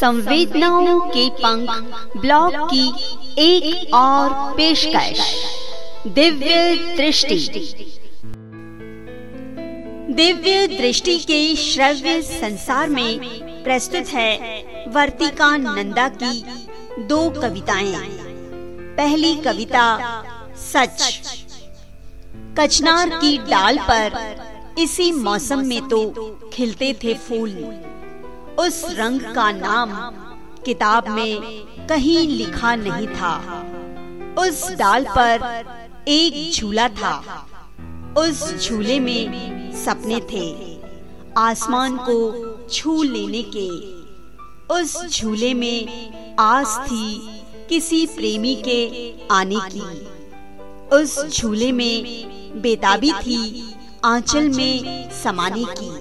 संवेदनाओं के पंख ब्लॉग की एक और पेशकश। दिव्य दृष्टि। दिव्य दृष्टि के श्रव्य संसार में प्रस्तुत है वर्तिका नंदा की दो कविताएँ। पहली कविता, सच। कचनार की डाल पर इसी मौसम में तो खिलते थे फूल। उस रंग का नाम किताब में कहीं लिखा नहीं था। उस डाल पर एक झूला था। उस झूले में सपने थे। आसमान को छू लेने के। उस झूले में आस थी किसी प्रेमी के आने की। उस झूले में बेताबी थी आंचल में समाने की।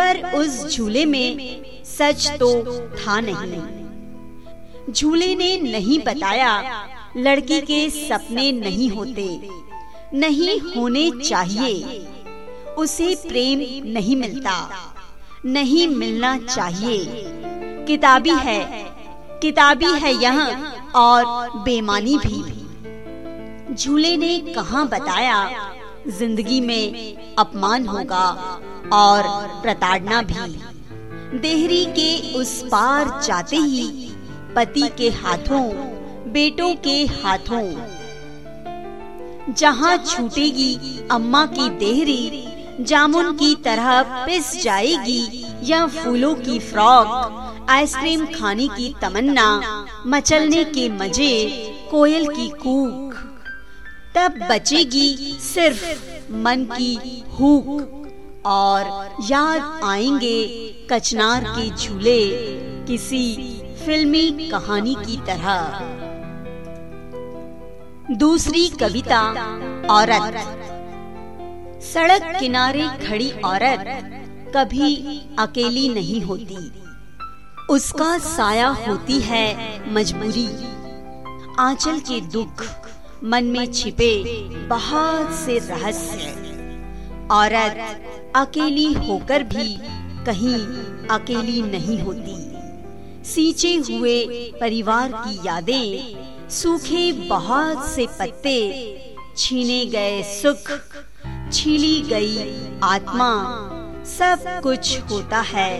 पर उस झूले में सच तो था नहीं। झूले ने नहीं बताया, लड़की के सपने नहीं होते, नहीं होने चाहिए। उसे प्रेम नहीं मिलता, नहीं मिलना चाहिए। किताबी है किताबी है यह, और बेमानी भी। झूले ने कहा बताया, ज़िंदगी में अपमान होगा और प्रताड़ना भी। देहरी के उस पार जाते ही पति के हाथों, बेटों के हाथों, जहाँ छूटेगी अम्मा की देहरी, जामुन की तरह पिस जाएगी या फूलों की फ्रॉक, आइसक्रीम खाने की तमन्ना, मचलने के मज़े, कोयल की कूक, तब बचेगी सिर्फ़ मन की हुक। और याद आएँगे कचनार के झूले किसी फिल्मी कहानी की तरह। दूसरी कविता, औरत। सड़क किनारे खड़ी औरत कभी अकेली नहीं होती। उसका साया होती है मजबूरी। आंचल के दुख मन में छिपे बहुत से रहस्य। औरत अकेली होकर भी कहीं अकेली नहीं होती। सींचे हुए परिवार की यादें, सूखे बहुत से पत्ते, छीने गए सुख, छीली गई आत्मा, सब कुछ होता है,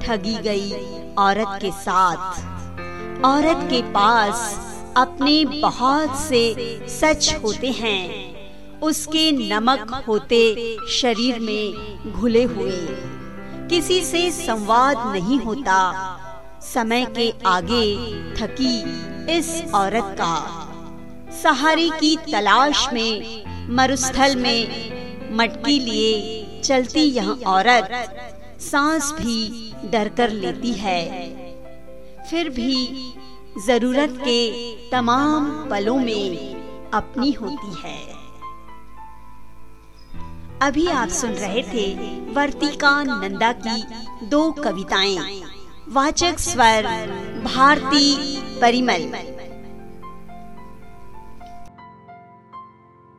ठगी गई औरत के साथ। औरत के पास अपने बहुत से सच होते हैं। उसके नमक होते शरीर में घुले हुए। किसी से संवाद नहीं होता। समय के आगे थकी इस औरत का। सहारे की तलाश में, मरुस्थल में मटकी लिए चलती यह औरत सांस भी डर कर लेती है। फिर भी ज़रूरत के तमाम पलों में अपनी होती है। अभी आप सुन रहे थे वर्तिका नंदा की दो कविताएँ। वाचक स्वर भारती परिमल।